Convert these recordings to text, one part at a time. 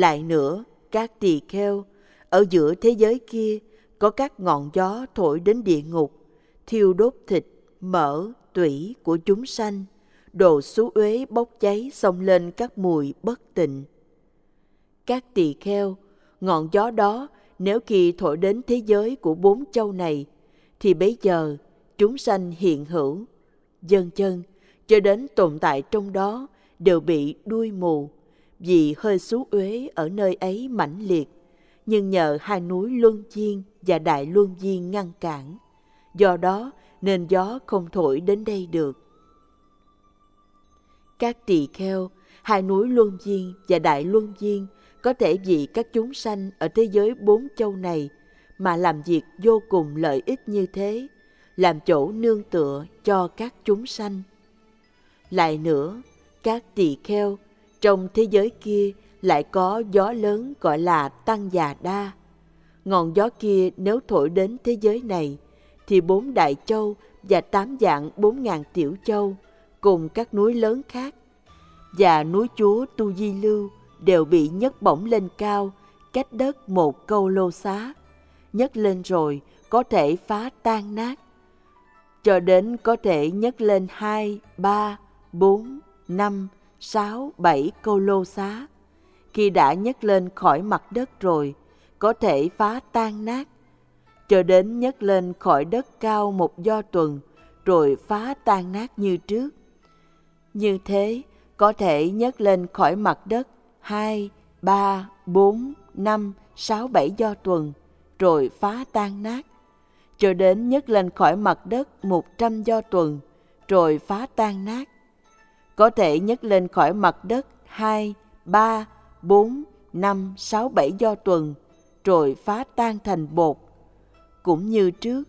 Lại nữa, các tỳ kheo, ở giữa thế giới kia có các ngọn gió thổi đến địa ngục, thiêu đốt thịt, mỡ, tủy của chúng sanh, đồ xú uế bốc cháy xông lên các mùi bất tịnh. Các tỳ kheo, ngọn gió đó nếu khi thổi đến thế giới của bốn châu này, thì bấy giờ chúng sanh hiện hữu, dân chân, cho đến tồn tại trong đó đều bị đuôi mù, vì hơi xú uế ở nơi ấy mãnh liệt, nhưng nhờ hai núi Luân Chiên và Đại Luân Viên ngăn cản. Do đó nên gió không thổi đến đây được. Các tỳ kheo, hai núi Luân Viên và Đại Luân Viên có thể vì các chúng sanh ở thế giới bốn châu này mà làm việc vô cùng lợi ích như thế, làm chỗ nương tựa cho các chúng sanh. Lại nữa, các tỳ kheo trong thế giới kia lại có gió lớn gọi là Tăng Già Đa. Ngọn gió kia nếu thổi đến thế giới này, thì bốn đại châu và tám dạng bốn ngàn tiểu châu cùng các núi lớn khác và núi chúa Tu Di Lưu đều bị nhấc bổng lên cao, cách đất một câu lô xá. Nhấc lên rồi có thể phá tan nát. Cho đến có thể nhấc lên hai, ba, bốn, năm, sáu, bảy câu lô xá. Khi đã nhấc lên khỏi mặt đất rồi, có thể phá tan nát. Cho đến nhấc lên khỏi đất cao một do tuần, rồi phá tan nát như trước. Như thế, có thể nhấc lên khỏi mặt đất 2, 3, 4, 5, 6, 7 do tuần, rồi phá tan nát. Cho đến nhấc lên khỏi mặt đất 100 do tuần, rồi phá tan nát. Có thể nhấc lên khỏi mặt đất 2, 3, 4, 5, 6, 7 do tuần, rồi phá tan thành bột. Cũng như trước,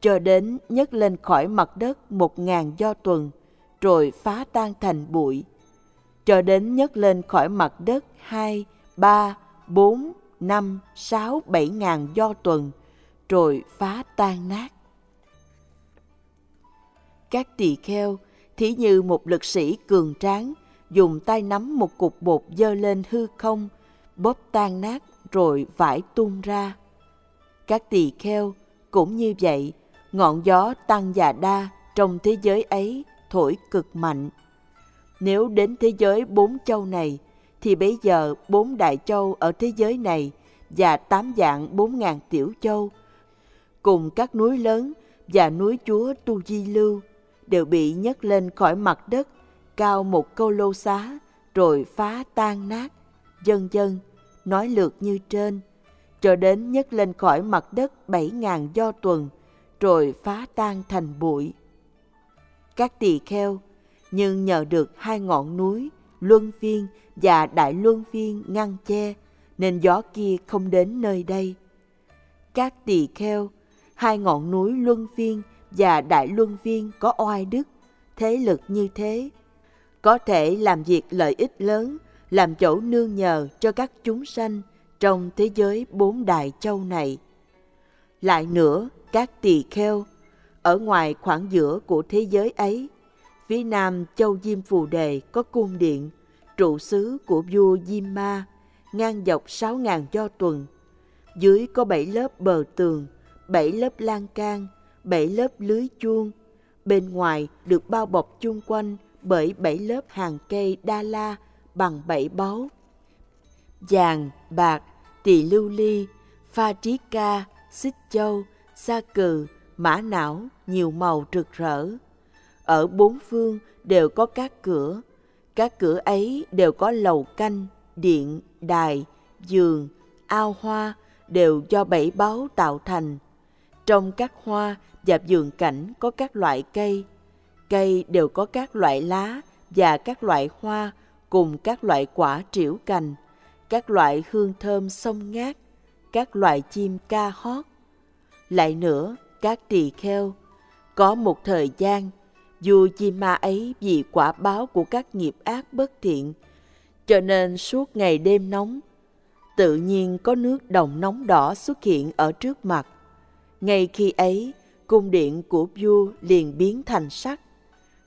cho đến nhấc lên khỏi mặt đất một ngàn do tuần, rồi phá tan thành bụi cho đến nhấc lên khỏi mặt đất hai, ba, bốn, năm, sáu, bảy ngàn do tuần, rồi phá tan nát. Các tỳ kheo, thí như một lực sĩ cường tráng, dùng tay nắm một cục bột dơ lên hư không, bóp tan nát rồi vải tung ra. Các tỳ kheo cũng như vậy, ngọn gió tăng và đa trong thế giới ấy thổi cực mạnh nếu đến thế giới bốn châu này, thì bây giờ bốn đại châu ở thế giới này và tám dạng bốn ngàn tiểu châu, cùng các núi lớn và núi chúa Tu Di Lưu đều bị nhấc lên khỏi mặt đất cao một câu lô xá rồi phá tan nát, dân dân, nói lượt như trên, cho đến nhấc lên khỏi mặt đất bảy ngàn do tuần, rồi phá tan thành bụi. Các tỳ kheo nhưng nhờ được hai ngọn núi Luân Phiên và Đại Luân Phiên ngăn che, nên gió kia không đến nơi đây. Các tỳ kheo, hai ngọn núi Luân Phiên và Đại Luân viên có oai đức, thế lực như thế, có thể làm việc lợi ích lớn, làm chỗ nương nhờ cho các chúng sanh trong thế giới bốn đại châu này. Lại nữa, các tỳ kheo, ở ngoài khoảng giữa của thế giới ấy, Phía nam châu Diêm Phù Đề có cung điện, trụ xứ của vua Diêm Ma, ngang dọc sáu ngàn do tuần. Dưới có bảy lớp bờ tường, bảy lớp lan can, bảy lớp lưới chuông. Bên ngoài được bao bọc chung quanh bởi bảy lớp hàng cây đa la bằng bảy báu. Vàng, bạc, tỳ lưu ly, pha trí ca, xích châu, sa cừ, mã não, nhiều màu rực rỡ ở bốn phương đều có các cửa. Các cửa ấy đều có lầu canh, điện, đài, giường, ao hoa đều do bảy báu tạo thành. Trong các hoa và vườn cảnh có các loại cây. Cây đều có các loại lá và các loại hoa cùng các loại quả triểu cành, các loại hương thơm sông ngát, các loại chim ca hót. Lại nữa, các tỳ kheo, có một thời gian dù chi ma ấy vì quả báo của các nghiệp ác bất thiện, cho nên suốt ngày đêm nóng, tự nhiên có nước đồng nóng đỏ xuất hiện ở trước mặt. Ngay khi ấy, cung điện của vua liền biến thành sắc.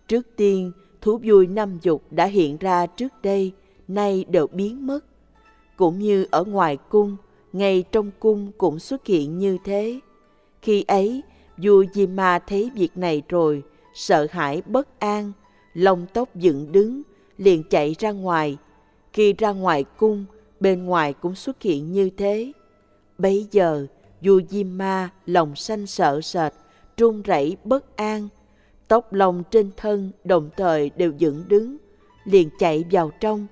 Trước tiên, thú vui năm dục đã hiện ra trước đây, nay đều biến mất. cũng như ở ngoài cung, ngay trong cung cũng xuất hiện như thế. Khi ấy, vua di ma thấy việc này rồi, sợ hãi bất an, lông tóc dựng đứng, liền chạy ra ngoài. Khi ra ngoài cung, bên ngoài cũng xuất hiện như thế. Bấy giờ, vua di ma lòng sanh sợ sệt, run rẩy bất an, tóc lông trên thân đồng thời đều dựng đứng, liền chạy vào trong.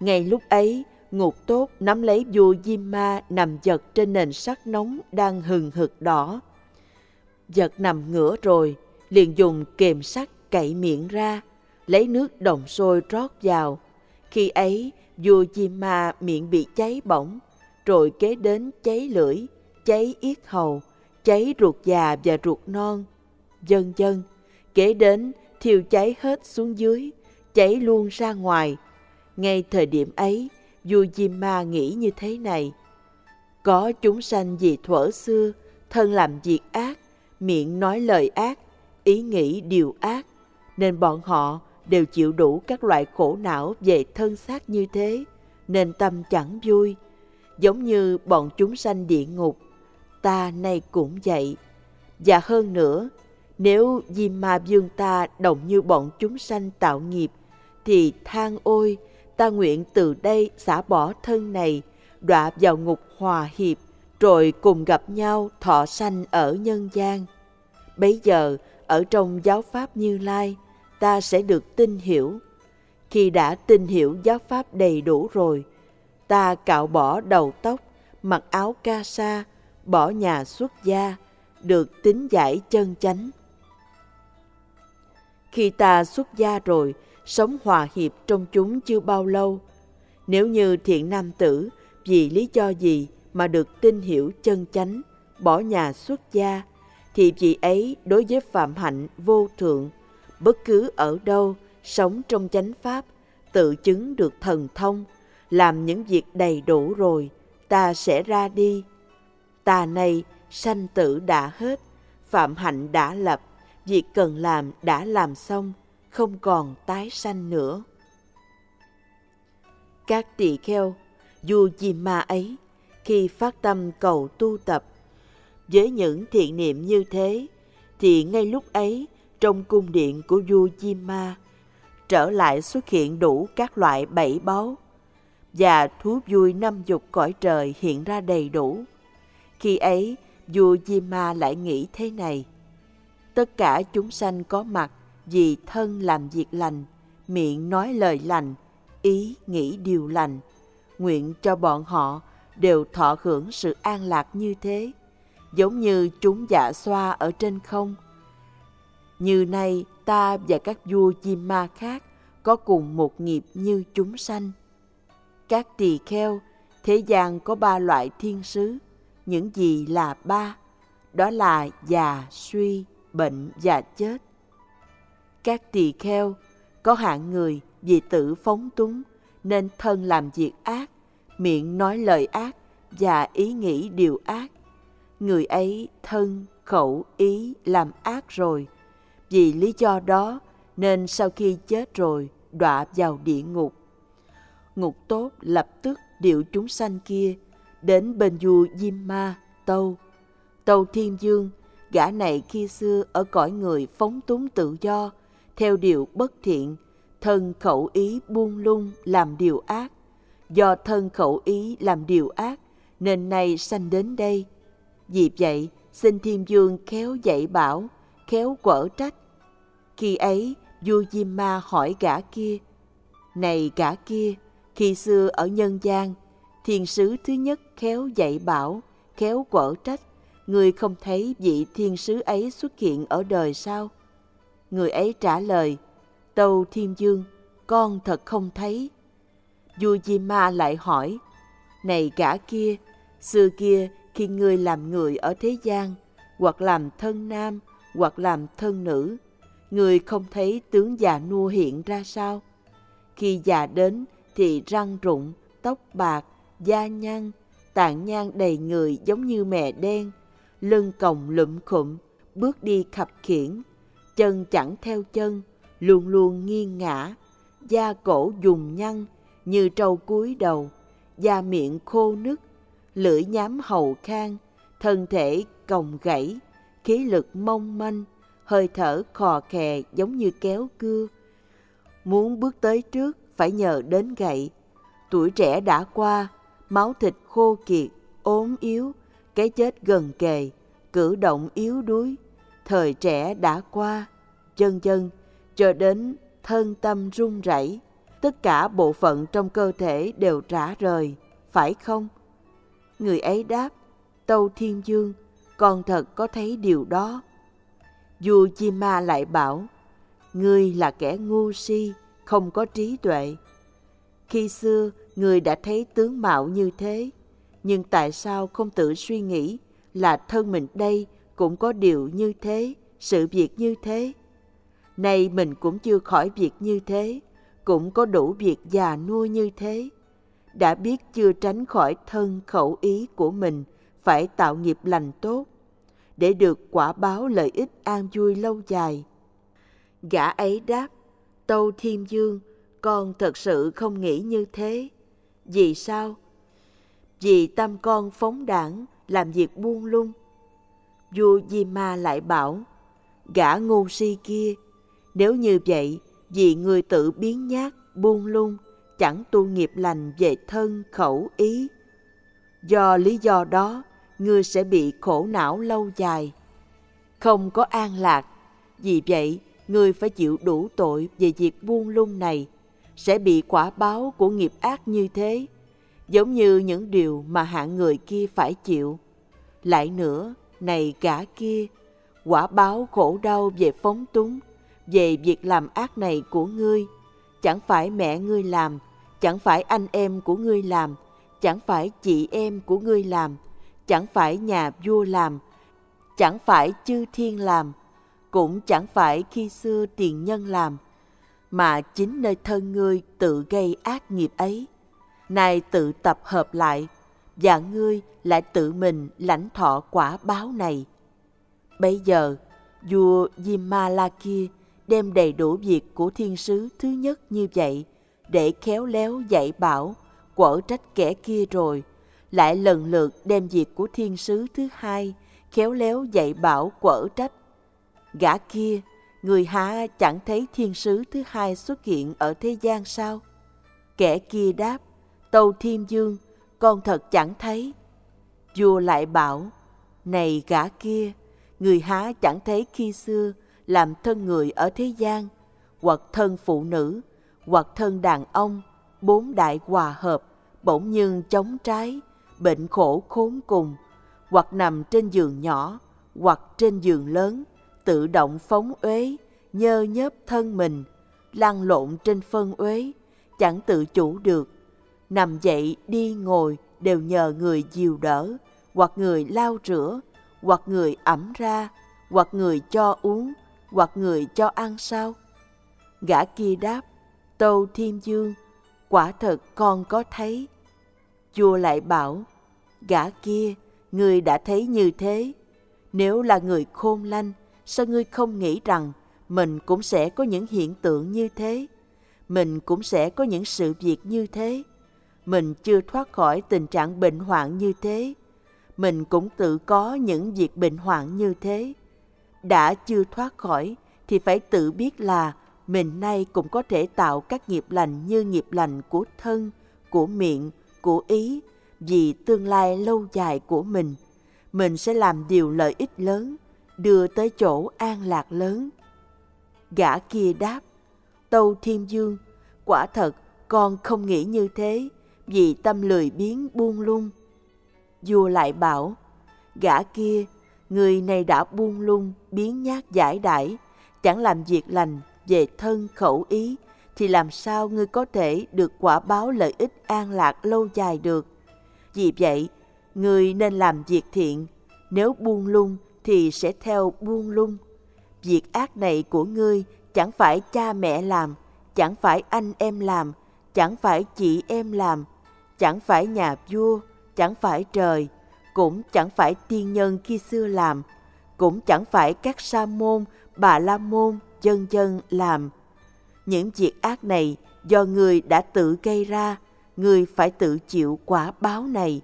Ngay lúc ấy, ngục tốt nắm lấy vua Jima nằm giật trên nền sắt nóng đang hừng hực đỏ. Giật nằm ngửa rồi, liền dùng kềm sắt cậy miệng ra, lấy nước đồng sôi rót vào. Khi ấy, vua Jima miệng bị cháy bỏng, rồi kế đến cháy lưỡi, cháy yết hầu, cháy ruột già và ruột non. dần dần kế đến thiêu cháy hết xuống dưới, cháy luôn ra ngoài. Ngay thời điểm ấy, vua Ma nghĩ như thế này. Có chúng sanh vì thuở xưa, thân làm việc ác, miệng nói lời ác, ý nghĩ điều ác, nên bọn họ đều chịu đủ các loại khổ não về thân xác như thế, nên tâm chẳng vui. Giống như bọn chúng sanh địa ngục, ta nay cũng vậy. Và hơn nữa, nếu vì Ma Dương ta động như bọn chúng sanh tạo nghiệp, thì than ôi, ta nguyện từ đây xả bỏ thân này, đọa vào ngục hòa hiệp, rồi cùng gặp nhau thọ sanh ở nhân gian. Bấy giờ, ở trong giáo pháp Như Lai, ta sẽ được tin hiểu. Khi đã tin hiểu giáo pháp đầy đủ rồi, ta cạo bỏ đầu tóc, mặc áo ca sa, bỏ nhà xuất gia, được tính giải chân chánh. Khi ta xuất gia rồi, sống hòa hiệp trong chúng chưa bao lâu, nếu như thiện nam tử vì lý do gì mà được tin hiểu chân chánh, bỏ nhà xuất gia, thì vị ấy đối với phạm hạnh vô thượng, bất cứ ở đâu, sống trong chánh pháp, tự chứng được thần thông, làm những việc đầy đủ rồi, ta sẽ ra đi. Ta này, sanh tử đã hết, phạm hạnh đã lập, việc cần làm đã làm xong, không còn tái sanh nữa. Các tỳ kheo, dù gì ma ấy, khi phát tâm cầu tu tập, với những thiện niệm như thế, thì ngay lúc ấy, trong cung điện của vua Ma trở lại xuất hiện đủ các loại bảy báu, và thú vui năm dục cõi trời hiện ra đầy đủ. Khi ấy, vua di Ma lại nghĩ thế này, tất cả chúng sanh có mặt vì thân làm việc lành, miệng nói lời lành, ý nghĩ điều lành, nguyện cho bọn họ đều thọ hưởng sự an lạc như thế giống như chúng dạ xoa ở trên không. Như nay ta và các vua di ma khác có cùng một nghiệp như chúng sanh. Các tỳ kheo, thế gian có ba loại thiên sứ, những gì là ba? Đó là già, suy, bệnh và chết. Các tỳ kheo có hạng người vì tự phóng túng nên thân làm việc ác, miệng nói lời ác và ý nghĩ điều ác người ấy thân, khẩu, ý làm ác rồi. Vì lý do đó nên sau khi chết rồi đọa vào địa ngục. Ngục tốt lập tức điệu chúng sanh kia đến bên vua Diêm Ma, Tâu. Tâu Thiên Dương, gã này khi xưa ở cõi người phóng túng tự do, theo điều bất thiện, thân khẩu ý buông lung làm điều ác. Do thân khẩu ý làm điều ác, nên nay sanh đến đây – vì vậy, xin Thiên Dương khéo dạy bảo, khéo quở trách. Khi ấy, vua Diêm Ma hỏi gã kia, Này gã kia, khi xưa ở nhân gian, thiên sứ thứ nhất khéo dạy bảo, khéo quở trách, người không thấy vị thiên sứ ấy xuất hiện ở đời sao? Người ấy trả lời, Tâu Thiên Dương, con thật không thấy. Vua di Ma lại hỏi, Này gã kia, xưa kia khi ngươi làm người ở thế gian, hoặc làm thân nam, hoặc làm thân nữ, người không thấy tướng già nua hiện ra sao? Khi già đến thì răng rụng, tóc bạc, da nhăn, tạng nhang đầy người giống như mè đen, lưng còng lụm khụm, bước đi khập khiển, chân chẳng theo chân, luôn luôn nghiêng ngã, da cổ dùng nhăn như trâu cúi đầu, da miệng khô nứt, lưỡi nhám hầu khang, thân thể còng gãy, khí lực mong manh, hơi thở khò khè giống như kéo cưa. Muốn bước tới trước phải nhờ đến gậy. Tuổi trẻ đã qua, máu thịt khô kiệt, ốm yếu, cái chết gần kề, cử động yếu đuối. Thời trẻ đã qua, chân chân, cho đến thân tâm run rẩy, tất cả bộ phận trong cơ thể đều trả rời, phải không? Người ấy đáp, Tâu Thiên Dương, con thật có thấy điều đó. Vua chi Ma lại bảo, ngươi là kẻ ngu si, không có trí tuệ. Khi xưa, người đã thấy tướng mạo như thế, nhưng tại sao không tự suy nghĩ là thân mình đây cũng có điều như thế, sự việc như thế? Nay mình cũng chưa khỏi việc như thế, cũng có đủ việc già nuôi như thế. Đã biết chưa tránh khỏi thân khẩu ý của mình phải tạo nghiệp lành tốt, để được quả báo lợi ích an vui lâu dài. Gã ấy đáp, Tâu Thiên Dương, con thật sự không nghĩ như thế. Vì sao? Vì tâm con phóng đảng, làm việc buông lung. Vua Di Ma lại bảo, gã ngu si kia, nếu như vậy, vì người tự biến nhát, buông lung, chẳng tu nghiệp lành về thân, khẩu, ý. Do lý do đó, ngươi sẽ bị khổ não lâu dài, không có an lạc. Vì vậy, ngươi phải chịu đủ tội về việc buông lung này, sẽ bị quả báo của nghiệp ác như thế, giống như những điều mà hạng người kia phải chịu. Lại nữa, này gã kia, quả báo khổ đau về phóng túng, về việc làm ác này của ngươi, chẳng phải mẹ ngươi làm, chẳng phải anh em của ngươi làm, chẳng phải chị em của ngươi làm, chẳng phải nhà vua làm, chẳng phải chư thiên làm, cũng chẳng phải khi xưa tiền nhân làm, mà chính nơi thân ngươi tự gây ác nghiệp ấy. Nay tự tập hợp lại, và ngươi lại tự mình lãnh thọ quả báo này. Bây giờ, vua Dimala kia đem đầy đủ việc của thiên sứ thứ nhất như vậy để khéo léo dạy bảo, quở trách kẻ kia rồi, lại lần lượt đem việc của thiên sứ thứ hai khéo léo dạy bảo quở trách. Gã kia, người há chẳng thấy thiên sứ thứ hai xuất hiện ở thế gian sao? Kẻ kia đáp, Tâu Thiên Dương, con thật chẳng thấy. Vua lại bảo, này gã kia, người há chẳng thấy khi xưa làm thân người ở thế gian, hoặc thân phụ nữ, hoặc thân đàn ông, bốn đại hòa hợp, bỗng nhưng chống trái, bệnh khổ khốn cùng, hoặc nằm trên giường nhỏ, hoặc trên giường lớn, tự động phóng uế, nhơ nhớp thân mình, lăn lộn trên phân uế, chẳng tự chủ được. Nằm dậy, đi ngồi đều nhờ người dìu đỡ, hoặc người lau rửa, hoặc người ẩm ra, hoặc người cho uống, hoặc người cho ăn sao? Gã kia đáp, Tâu Thiên Dương, quả thật con có thấy. chùa lại bảo, gã kia, người đã thấy như thế. Nếu là người khôn lanh, sao ngươi không nghĩ rằng mình cũng sẽ có những hiện tượng như thế? Mình cũng sẽ có những sự việc như thế. Mình chưa thoát khỏi tình trạng bệnh hoạn như thế. Mình cũng tự có những việc bệnh hoạn như thế đã chưa thoát khỏi thì phải tự biết là mình nay cũng có thể tạo các nghiệp lành như nghiệp lành của thân, của miệng, của ý, vì tương lai lâu dài của mình. Mình sẽ làm điều lợi ích lớn, đưa tới chỗ an lạc lớn. Gã kia đáp, Tâu Thiên Dương, quả thật con không nghĩ như thế, vì tâm lười biến buông lung. Vua lại bảo, gã kia người này đã buông lung, biến nhát giải đãi, chẳng làm việc lành về thân khẩu ý, thì làm sao ngươi có thể được quả báo lợi ích an lạc lâu dài được. Vì vậy, ngươi nên làm việc thiện, nếu buông lung thì sẽ theo buông lung. Việc ác này của ngươi chẳng phải cha mẹ làm, chẳng phải anh em làm, chẳng phải chị em làm, chẳng phải nhà vua, chẳng phải trời, cũng chẳng phải tiên nhân khi xưa làm, cũng chẳng phải các sa môn, bà la môn, dân dân làm. Những việc ác này do người đã tự gây ra, người phải tự chịu quả báo này.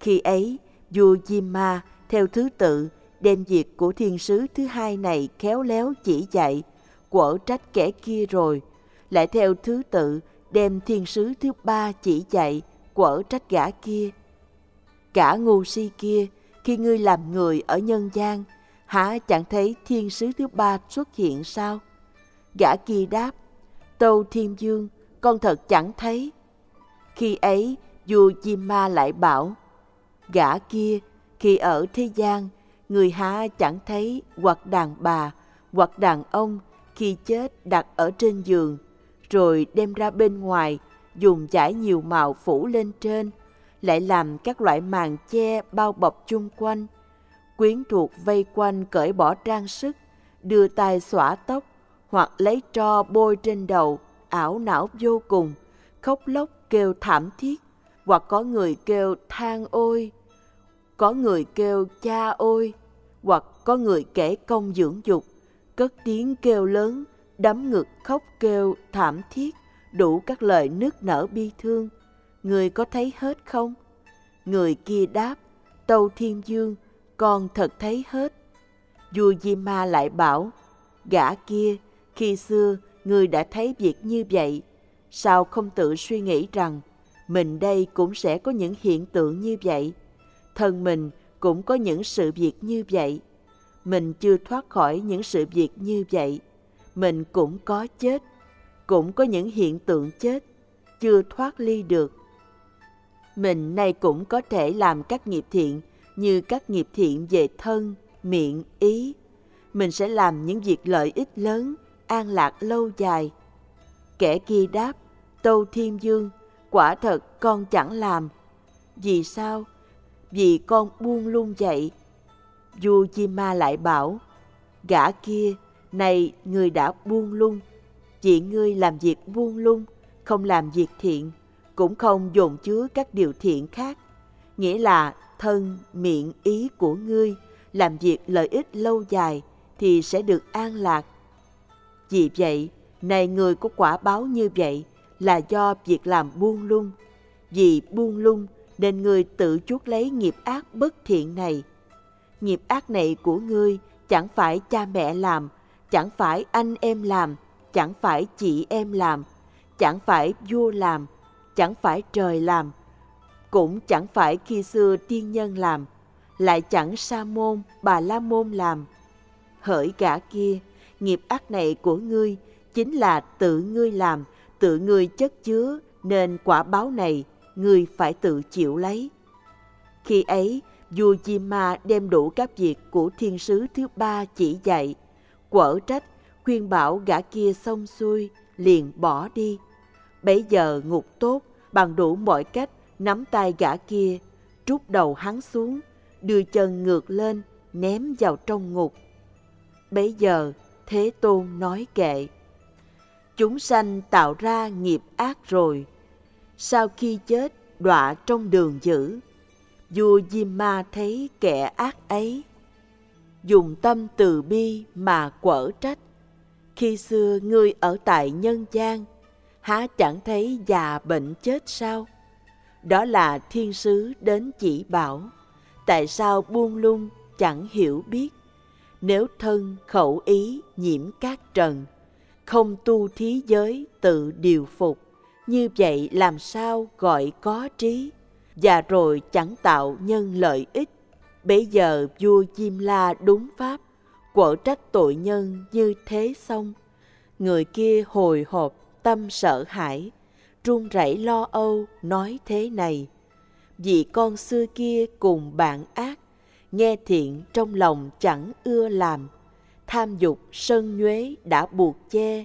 Khi ấy, vua Jima theo thứ tự đem việc của thiên sứ thứ hai này khéo léo chỉ dạy, quở trách kẻ kia rồi, lại theo thứ tự đem thiên sứ thứ ba chỉ dạy, quở trách gã kia. Cả ngu si kia, khi ngươi làm người ở nhân gian, hả chẳng thấy thiên sứ thứ ba xuất hiện sao? Gã kia đáp, Tâu Thiên Dương, con thật chẳng thấy. Khi ấy, vua Chim Ma lại bảo, gã kia khi ở thế gian, người há chẳng thấy hoặc đàn bà, hoặc đàn ông khi chết đặt ở trên giường, rồi đem ra bên ngoài, dùng chải nhiều màu phủ lên trên, lại làm các loại màn che bao bọc chung quanh. Quyến thuộc vây quanh cởi bỏ trang sức, đưa tay xõa tóc, hoặc lấy tro bôi trên đầu, ảo não vô cùng, khóc lóc kêu thảm thiết, hoặc có người kêu than ôi, có người kêu cha ôi, hoặc có người kể công dưỡng dục, cất tiếng kêu lớn, đấm ngực khóc kêu thảm thiết, đủ các lời nức nở bi thương. Người có thấy hết không? Người kia đáp, Tâu Thiên Dương, con thật thấy hết. Vua Di Ma lại bảo, gã kia, khi xưa người đã thấy việc như vậy, sao không tự suy nghĩ rằng mình đây cũng sẽ có những hiện tượng như vậy? Thân mình cũng có những sự việc như vậy. Mình chưa thoát khỏi những sự việc như vậy. Mình cũng có chết, cũng có những hiện tượng chết, chưa thoát ly được. Mình nay cũng có thể làm các nghiệp thiện như các nghiệp thiện về thân, miệng, ý. Mình sẽ làm những việc lợi ích lớn, an lạc lâu dài. Kẻ kia đáp, Tâu Thiên Dương, quả thật con chẳng làm. Vì sao? Vì con buông lung vậy. Du Chi Ma lại bảo, gã kia, này người đã buông lung. Chỉ ngươi làm việc buông lung, không làm việc thiện, cũng không dồn chứa các điều thiện khác. Nghĩa là thân, miệng, ý của ngươi làm việc lợi ích lâu dài thì sẽ được an lạc. Vì vậy, này người có quả báo như vậy là do việc làm buông lung. Vì buông lung nên ngươi tự chuốc lấy nghiệp ác bất thiện này. Nghiệp ác này của ngươi chẳng phải cha mẹ làm, chẳng phải anh em làm, chẳng phải chị em làm, chẳng phải vua làm, chẳng phải trời làm, cũng chẳng phải khi xưa tiên nhân làm, lại chẳng sa môn, bà la môn làm. Hỡi cả kia, nghiệp ác này của ngươi chính là tự ngươi làm, tự ngươi chất chứa, nên quả báo này ngươi phải tự chịu lấy. Khi ấy, vua Di Ma đem đủ các việc của thiên sứ thứ ba chỉ dạy, quở trách, khuyên bảo gã kia xong xuôi, liền bỏ đi. Bấy giờ ngục tốt, bằng đủ mọi cách, nắm tay gã kia, trút đầu hắn xuống, đưa chân ngược lên, ném vào trong ngục. Bấy giờ, Thế Tôn nói kệ. Chúng sanh tạo ra nghiệp ác rồi, sau khi chết, đọa trong đường dữ. Vua diêm ma thấy kẻ ác ấy, dùng tâm từ bi mà quở trách. Khi xưa ngươi ở tại nhân gian, há chẳng thấy già bệnh chết sao? Đó là thiên sứ đến chỉ bảo, tại sao buông lung, chẳng hiểu biết? Nếu thân khẩu ý nhiễm các trần, không tu thí giới tự điều phục như vậy làm sao gọi có trí? Và rồi chẳng tạo nhân lợi ích. Bấy giờ vua Diêm la đúng pháp, quở trách tội nhân như thế xong. Người kia hồi hộp, tâm sợ hãi, run rẩy lo âu, nói thế này. Vì con xưa kia cùng bạn ác, nghe thiện trong lòng chẳng ưa làm. Tham dục sân nhuế đã buộc che,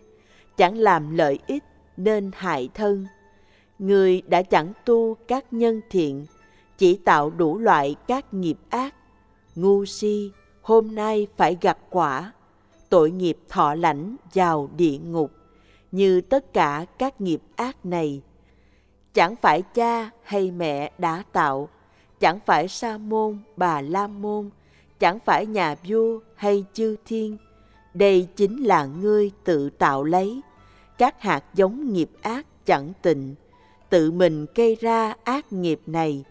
chẳng làm lợi ích nên hại thân. Người đã chẳng tu các nhân thiện, chỉ tạo đủ loại các nghiệp ác. Ngu si, hôm nay phải gặt quả, tội nghiệp thọ lãnh vào địa ngục, như tất cả các nghiệp ác này. Chẳng phải cha hay mẹ đã tạo, chẳng phải sa môn, bà la môn, chẳng phải nhà vua hay chư thiên. Đây chính là ngươi tự tạo lấy các hạt giống nghiệp ác chẳng tịnh, tự mình gây ra ác nghiệp này.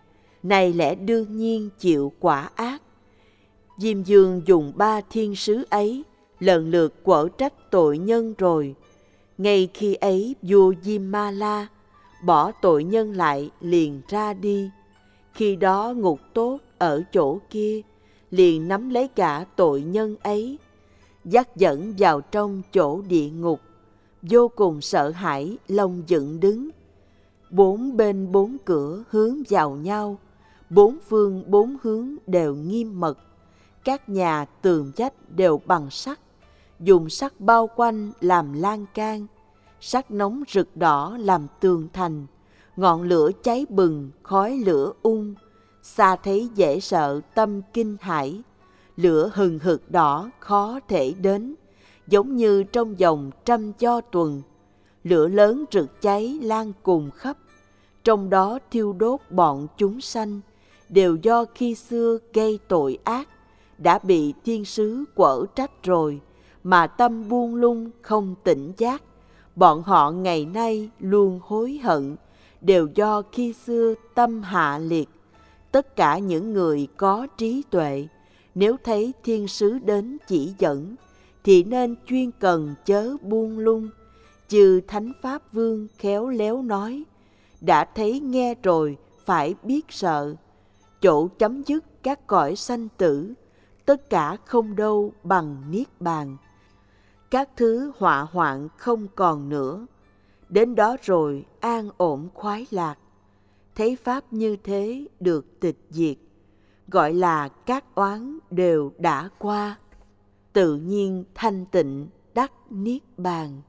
Này lẽ đương nhiên chịu quả ác. Diêm dương dùng ba thiên sứ ấy lần lượt quở trách tội nhân rồi. Ngay khi ấy vua diêm ma la bỏ tội nhân lại liền ra đi. Khi đó ngục tốt ở chỗ kia liền nắm lấy cả tội nhân ấy dắt dẫn vào trong chỗ địa ngục vô cùng sợ hãi lông dựng đứng. Bốn bên bốn cửa hướng vào nhau, bốn phương bốn hướng đều nghiêm mật. Các nhà tường vách đều bằng sắt, dùng sắt bao quanh làm lan can. Sắt nóng rực đỏ làm tường thành, ngọn lửa cháy bừng, khói lửa ung. Xa thấy dễ sợ, tâm kinh hãi. Lửa hừng hực đỏ, khó thể đến giống như trong vòng trăm cho tuần. Lửa lớn rực cháy lan cùng khắp. Trong đó thiêu đốt bọn chúng sanh, đều do khi xưa gây tội ác, đã bị thiên sứ quở trách rồi, mà tâm buông lung không tỉnh giác. Bọn họ ngày nay luôn hối hận, đều do khi xưa tâm hạ liệt. Tất cả những người có trí tuệ, nếu thấy thiên sứ đến chỉ dẫn thì nên chuyên cần chớ buông lung. Chư thánh pháp vương khéo léo nói, đã thấy nghe rồi, phải biết sợ. Chỗ chấm dứt các cõi sanh tử, tất cả không đâu bằng niết bàn. Các thứ họa hoạn không còn nữa. Đến đó rồi an ổn khoái lạc. Thấy pháp như thế được tịch diệt, gọi là các oán đều đã qua tự nhiên thanh tịnh đắc niết bàn.